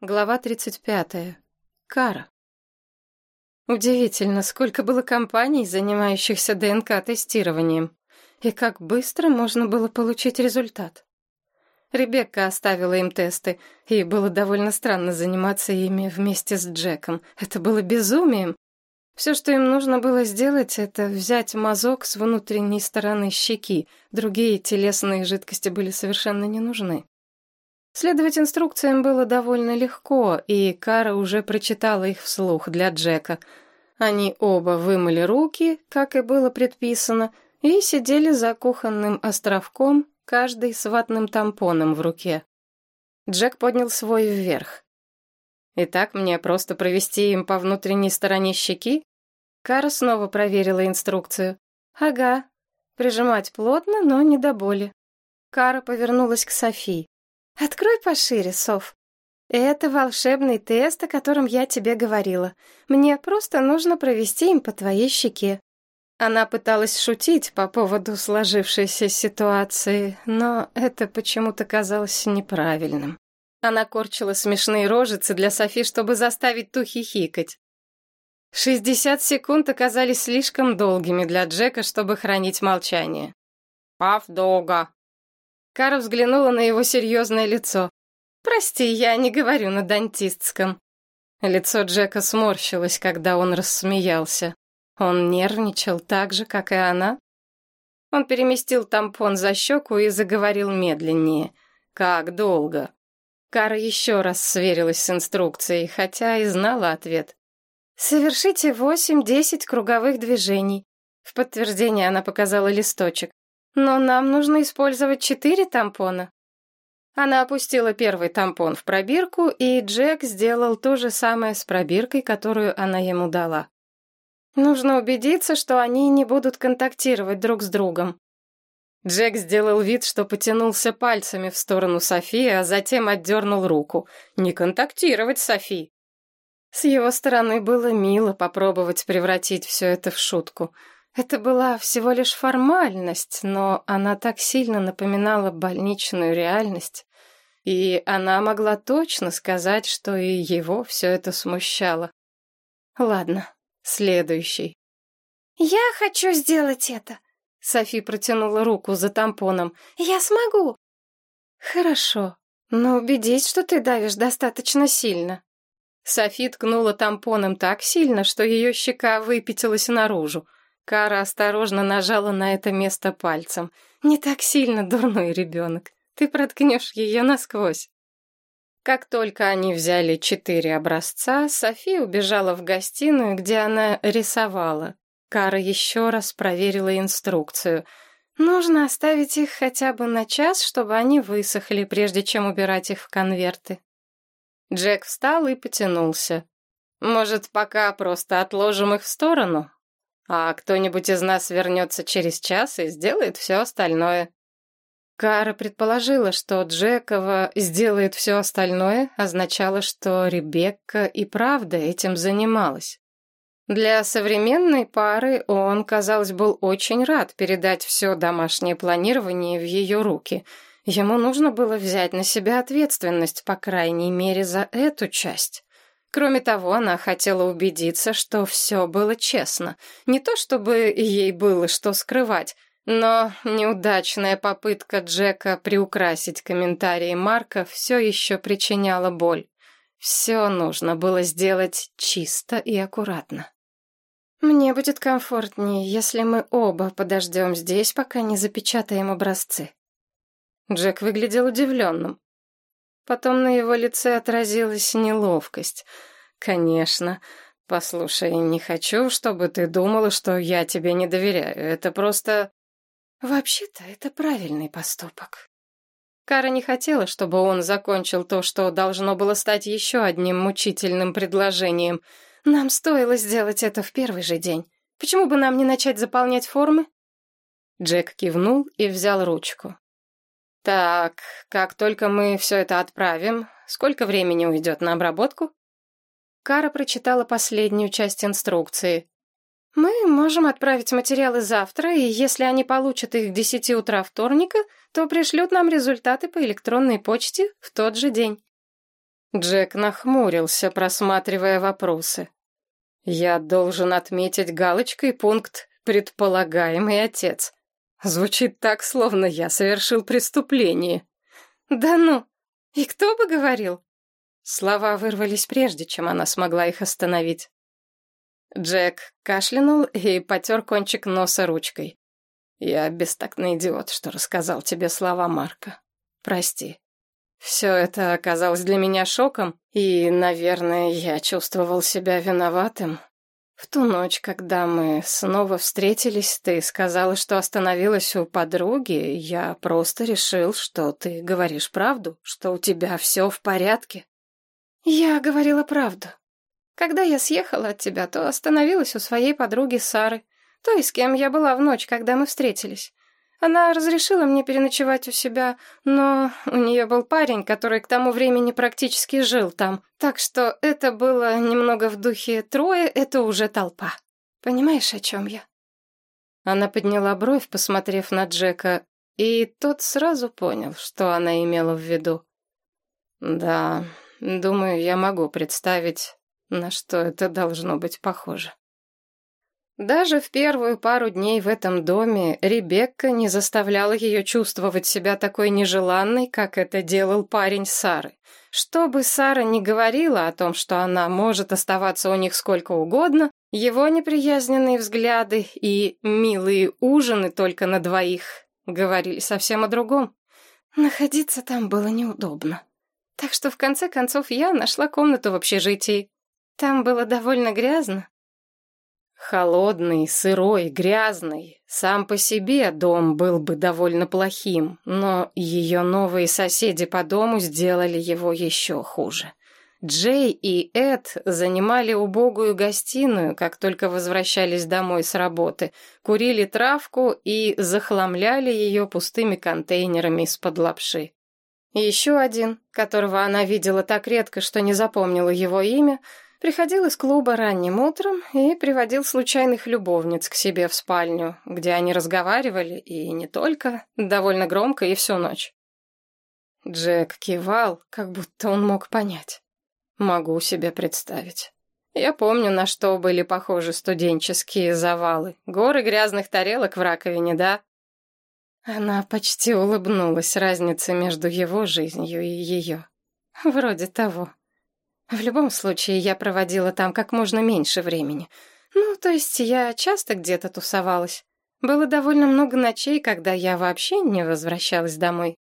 Глава 35. Кара. Удивительно, сколько было компаний, занимающихся ДНК-тестированием, и как быстро можно было получить результат. Ребекка оставила им тесты, и было довольно странно заниматься ими вместе с Джеком. Это было безумием. Все, что им нужно было сделать, это взять мазок с внутренней стороны щеки. Другие телесные жидкости были совершенно не нужны. Следовать инструкциям было довольно легко, и Кара уже прочитала их вслух для Джека. Они оба вымыли руки, как и было предписано, и сидели за кухонным островком, каждый с ватным тампоном в руке. Джек поднял свой вверх. «Итак, мне просто провести им по внутренней стороне щеки?» Кара снова проверила инструкцию. «Ага. Прижимать плотно, но не до боли». Кара повернулась к Софии. «Открой пошире, Соф. Это волшебный тест, о котором я тебе говорила. Мне просто нужно провести им по твоей щеке». Она пыталась шутить по поводу сложившейся ситуации, но это почему-то казалось неправильным. Она корчила смешные рожицы для Софи, чтобы заставить ту хихикать. Шестьдесят секунд оказались слишком долгими для Джека, чтобы хранить молчание. «Пав долго», Кара взглянула на его серьезное лицо. «Прости, я не говорю на дантистском». Лицо Джека сморщилось, когда он рассмеялся. Он нервничал так же, как и она. Он переместил тампон за щеку и заговорил медленнее. «Как долго?» Кара еще раз сверилась с инструкцией, хотя и знала ответ. «Совершите восемь-десять круговых движений». В подтверждение она показала листочек. Но нам нужно использовать четыре тампона. Она опустила первый тампон в пробирку, и Джек сделал то же самое с пробиркой, которую она ему дала. Нужно убедиться, что они не будут контактировать друг с другом. Джек сделал вид, что потянулся пальцами в сторону Софии, а затем отдернул руку. «Не контактировать, Софи!» С его стороны было мило попробовать превратить все это в шутку — это была всего лишь формальность, но она так сильно напоминала больничную реальность, и она могла точно сказать, что и его все это смущало. Ладно, следующий. «Я хочу сделать это!» Софи протянула руку за тампоном. «Я смогу!» «Хорошо, но убедись, что ты давишь достаточно сильно». Софи ткнула тампоном так сильно, что ее щека выпятилась наружу. Кара осторожно нажала на это место пальцем. «Не так сильно, дурной ребенок. Ты проткнешь ее насквозь». Как только они взяли четыре образца, София убежала в гостиную, где она рисовала. Кара еще раз проверила инструкцию. Нужно оставить их хотя бы на час, чтобы они высохли, прежде чем убирать их в конверты. Джек встал и потянулся. «Может, пока просто отложим их в сторону?» А кто-нибудь из нас вернется через час и сделает все остальное. Кара предположила, что Джекова сделает все остальное, означало, что Ребекка и правда этим занималась. Для современной пары он, казалось, был очень рад передать все домашнее планирование в ее руки. Ему нужно было взять на себя ответственность, по крайней мере, за эту часть. Кроме того, она хотела убедиться, что все было честно. Не то чтобы ей было что скрывать, но неудачная попытка Джека приукрасить комментарии Марка все еще причиняла боль. Все нужно было сделать чисто и аккуратно. «Мне будет комфортнее, если мы оба подождем здесь, пока не запечатаем образцы». Джек выглядел удивленным. Потом на его лице отразилась неловкость. «Конечно. Послушай, не хочу, чтобы ты думала, что я тебе не доверяю. Это просто...» «Вообще-то это правильный поступок». Кара не хотела, чтобы он закончил то, что должно было стать еще одним мучительным предложением. «Нам стоило сделать это в первый же день. Почему бы нам не начать заполнять формы?» Джек кивнул и взял ручку. Так, как только мы все это отправим, сколько времени уйдет на обработку? Кара прочитала последнюю часть инструкции. Мы можем отправить материалы завтра, и если они получат их к десяти утра вторника, то пришлют нам результаты по электронной почте в тот же день. Джек нахмурился, просматривая вопросы. «Я должен отметить галочкой пункт «Предполагаемый отец». Звучит так, словно я совершил преступление. «Да ну! И кто бы говорил?» Слова вырвались прежде, чем она смогла их остановить. Джек кашлянул и потер кончик носа ручкой. «Я бестактный идиот, что рассказал тебе слова Марка. Прости. Все это оказалось для меня шоком, и, наверное, я чувствовал себя виноватым. В ту ночь, когда мы снова встретились, ты сказала, что остановилась у подруги. Я просто решил, что ты говоришь правду, что у тебя все в порядке. Я говорила правду. Когда я съехала от тебя, то остановилась у своей подруги Сары, той, с кем я была в ночь, когда мы встретились. Она разрешила мне переночевать у себя, но у нее был парень, который к тому времени практически жил там. Так что это было немного в духе «трое — это уже толпа». Понимаешь, о чем я?» Она подняла бровь, посмотрев на Джека, и тот сразу понял, что она имела в виду. «Да, думаю, я могу представить, на что это должно быть похоже». Даже в первую пару дней в этом доме Ребекка не заставляла ее чувствовать себя такой нежеланной, как это делал парень Сары. Что бы Сара ни говорила о том, что она может оставаться у них сколько угодно, его неприязненные взгляды и милые ужины только на двоих говорили совсем о другом. Находиться там было неудобно. Так что в конце концов я нашла комнату в общежитии. Там было довольно грязно, Холодный, сырой, грязный. Сам по себе дом был бы довольно плохим, но ее новые соседи по дому сделали его еще хуже. Джей и Эд занимали убогую гостиную, как только возвращались домой с работы, курили травку и захламляли ее пустыми контейнерами из-под лапши. Еще один, которого она видела так редко, что не запомнила его имя, Приходил из клуба ранним утром и приводил случайных любовниц к себе в спальню, где они разговаривали, и не только, довольно громко и всю ночь. Джек кивал, как будто он мог понять. Могу себе представить. Я помню, на что были похожи студенческие завалы. Горы грязных тарелок в раковине, да? Она почти улыбнулась разнице между его жизнью и ее. Вроде того. В любом случае, я проводила там как можно меньше времени. Ну, то есть я часто где-то тусовалась. Было довольно много ночей, когда я вообще не возвращалась домой.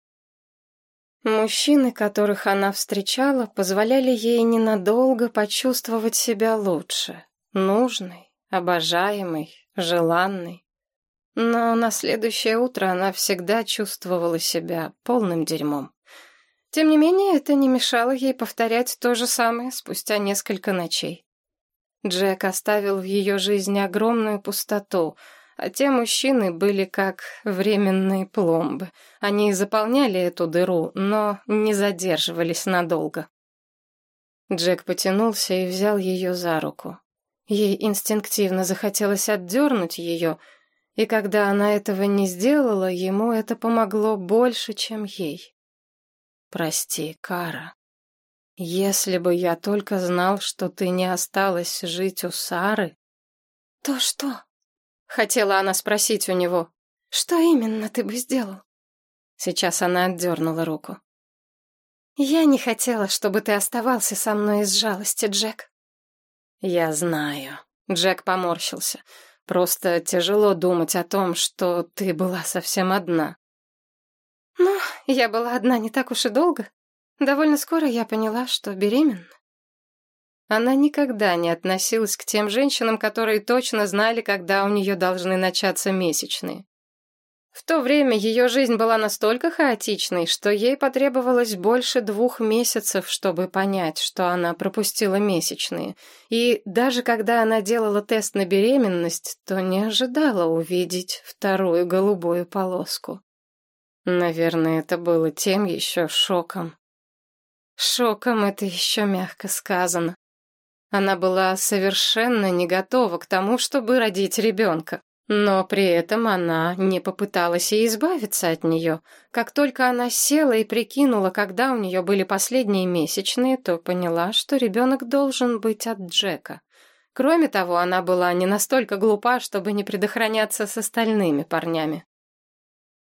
Мужчины, которых она встречала, позволяли ей ненадолго почувствовать себя лучше. Нужной, обожаемой, желанной. Но на следующее утро она всегда чувствовала себя полным дерьмом. Тем не менее, это не мешало ей повторять то же самое спустя несколько ночей. Джек оставил в ее жизни огромную пустоту, а те мужчины были как временные пломбы. Они заполняли эту дыру, но не задерживались надолго. Джек потянулся и взял ее за руку. Ей инстинктивно захотелось отдернуть ее, и когда она этого не сделала, ему это помогло больше, чем ей. Прости, Кара. Если бы я только знал, что ты не осталась жить у Сары... То что? Хотела она спросить у него. Что именно ты бы сделал? Сейчас она отдернула руку. Я не хотела, чтобы ты оставался со мной из жалости, Джек. Я знаю. Джек поморщился. Просто тяжело думать о том, что ты была совсем одна. Ну, я была одна не так уж и долго. Довольно скоро я поняла, что беременна. Она никогда не относилась к тем женщинам, которые точно знали, когда у нее должны начаться месячные. В то время ее жизнь была настолько хаотичной, что ей потребовалось больше двух месяцев, чтобы понять, что она пропустила месячные. И даже когда она делала тест на беременность, то не ожидала увидеть вторую голубую полоску. Наверное, это было тем еще шоком. Шоком это еще мягко сказано. Она была совершенно не готова к тому, чтобы родить ребенка. Но при этом она не попыталась и избавиться от нее. Как только она села и прикинула, когда у нее были последние месячные, то поняла, что ребенок должен быть от Джека. Кроме того, она была не настолько глупа, чтобы не предохраняться с остальными парнями.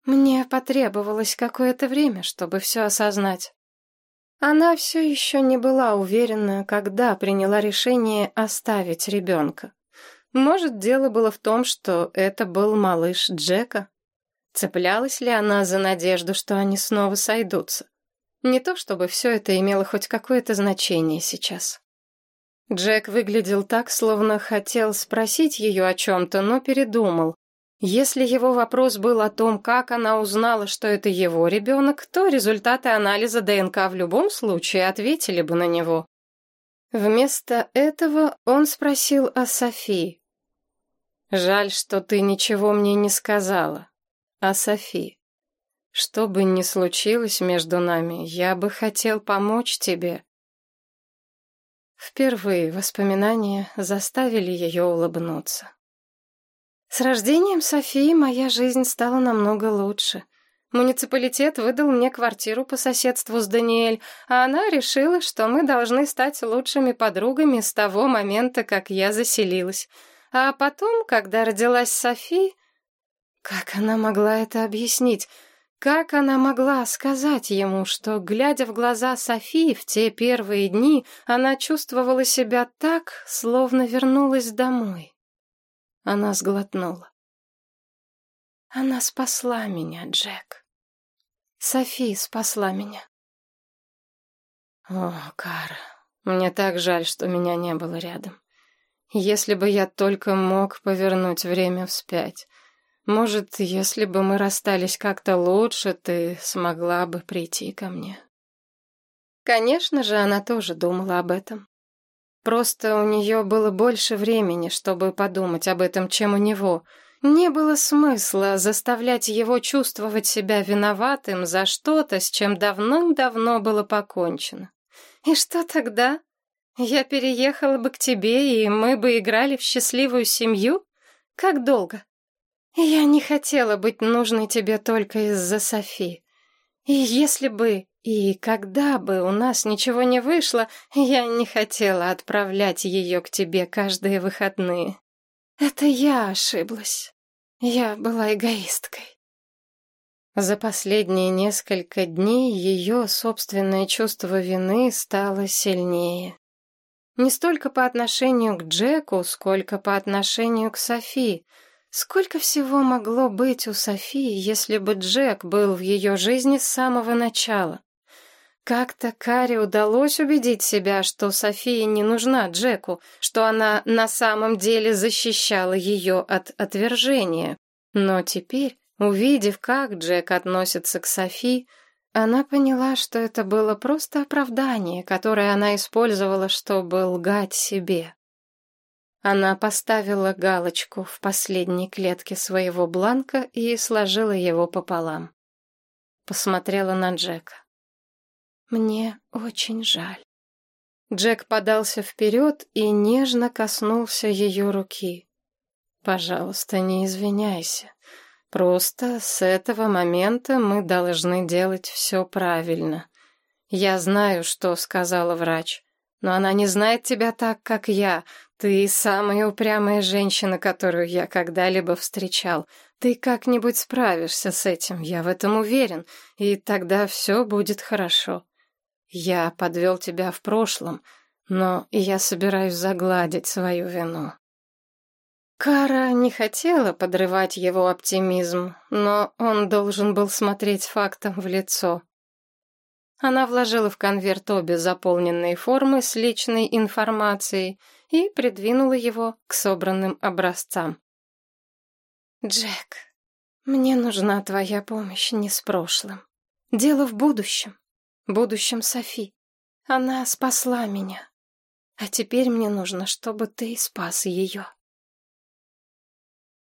Мне потребовалось какое-то время, чтобы все осознать. Она все еще не была уверена, когда приняла решение оставить ребенка. Может, дело было в том, что это был малыш Джека? Цеплялась ли она за надежду, что они снова сойдутся? Не то чтобы все это имело хоть какое-то значение сейчас. Джек выглядел так, словно хотел спросить ее о чем-то, но передумал. Если его вопрос был о том, как она узнала, что это его ребенок, то результаты анализа ДНК в любом случае ответили бы на него. Вместо этого он спросил о Софии. Жаль, что ты ничего мне не сказала. А Софи, что бы ни случилось между нами, я бы хотел помочь тебе. Впервые воспоминания заставили ее улыбнуться. С рождением Софии моя жизнь стала намного лучше. Муниципалитет выдал мне квартиру по соседству с Даниэль, а она решила, что мы должны стать лучшими подругами с того момента, как я заселилась — а потом, когда родилась Софи, как она могла это объяснить? Как она могла сказать ему, что, глядя в глаза Софи в те первые дни, она чувствовала себя так, словно вернулась домой? Она сглотнула. Она спасла меня, Джек. Софи спасла меня. О, Кара, мне так жаль, что меня не было рядом. Если бы я только мог повернуть время вспять. Может, если бы мы расстались как-то лучше, ты смогла бы прийти ко мне. Конечно же, она тоже думала об этом. Просто у нее было больше времени, чтобы подумать об этом, чем у него. Не было смысла заставлять его чувствовать себя виноватым за что-то, с чем давным-давно было покончено. И что тогда? Я переехала бы к тебе, и мы бы играли в счастливую семью? Как долго? Я не хотела быть нужной тебе только из-за Софи. И если бы и когда бы у нас ничего не вышло, я не хотела отправлять ее к тебе каждые выходные. Это я ошиблась. Я была эгоисткой. За последние несколько дней ее собственное чувство вины стало сильнее. Не столько по отношению к Джеку, сколько по отношению к Софи. Сколько всего могло быть у Софии, если бы Джек был в ее жизни с самого начала? Как-то Каре удалось убедить себя, что София не нужна Джеку, что она на самом деле защищала ее от отвержения. Но теперь, увидев, как Джек относится к Софии, она поняла, что это было просто оправдание, которое она использовала, чтобы лгать себе. Она поставила галочку в последней клетке своего бланка и сложила его пополам. Посмотрела на Джека. «Мне очень жаль». Джек подался вперед и нежно коснулся ее руки. «Пожалуйста, не извиняйся. Просто с этого момента мы должны делать все правильно. Я знаю, что сказала врач, но она не знает тебя так, как я. Ты самая упрямая женщина, которую я когда-либо встречал. Ты как-нибудь справишься с этим, я в этом уверен, и тогда все будет хорошо. Я подвел тебя в прошлом, но я собираюсь загладить свою вину. Кара не хотела подрывать его оптимизм, но он должен был смотреть фактом в лицо. Она вложила в конверт обе заполненные формы с личной информацией и придвинула его к собранным образцам. «Джек, мне нужна твоя помощь не с прошлым. Дело в будущем, будущем Софи. Она спасла меня, а теперь мне нужно, чтобы ты спас ее».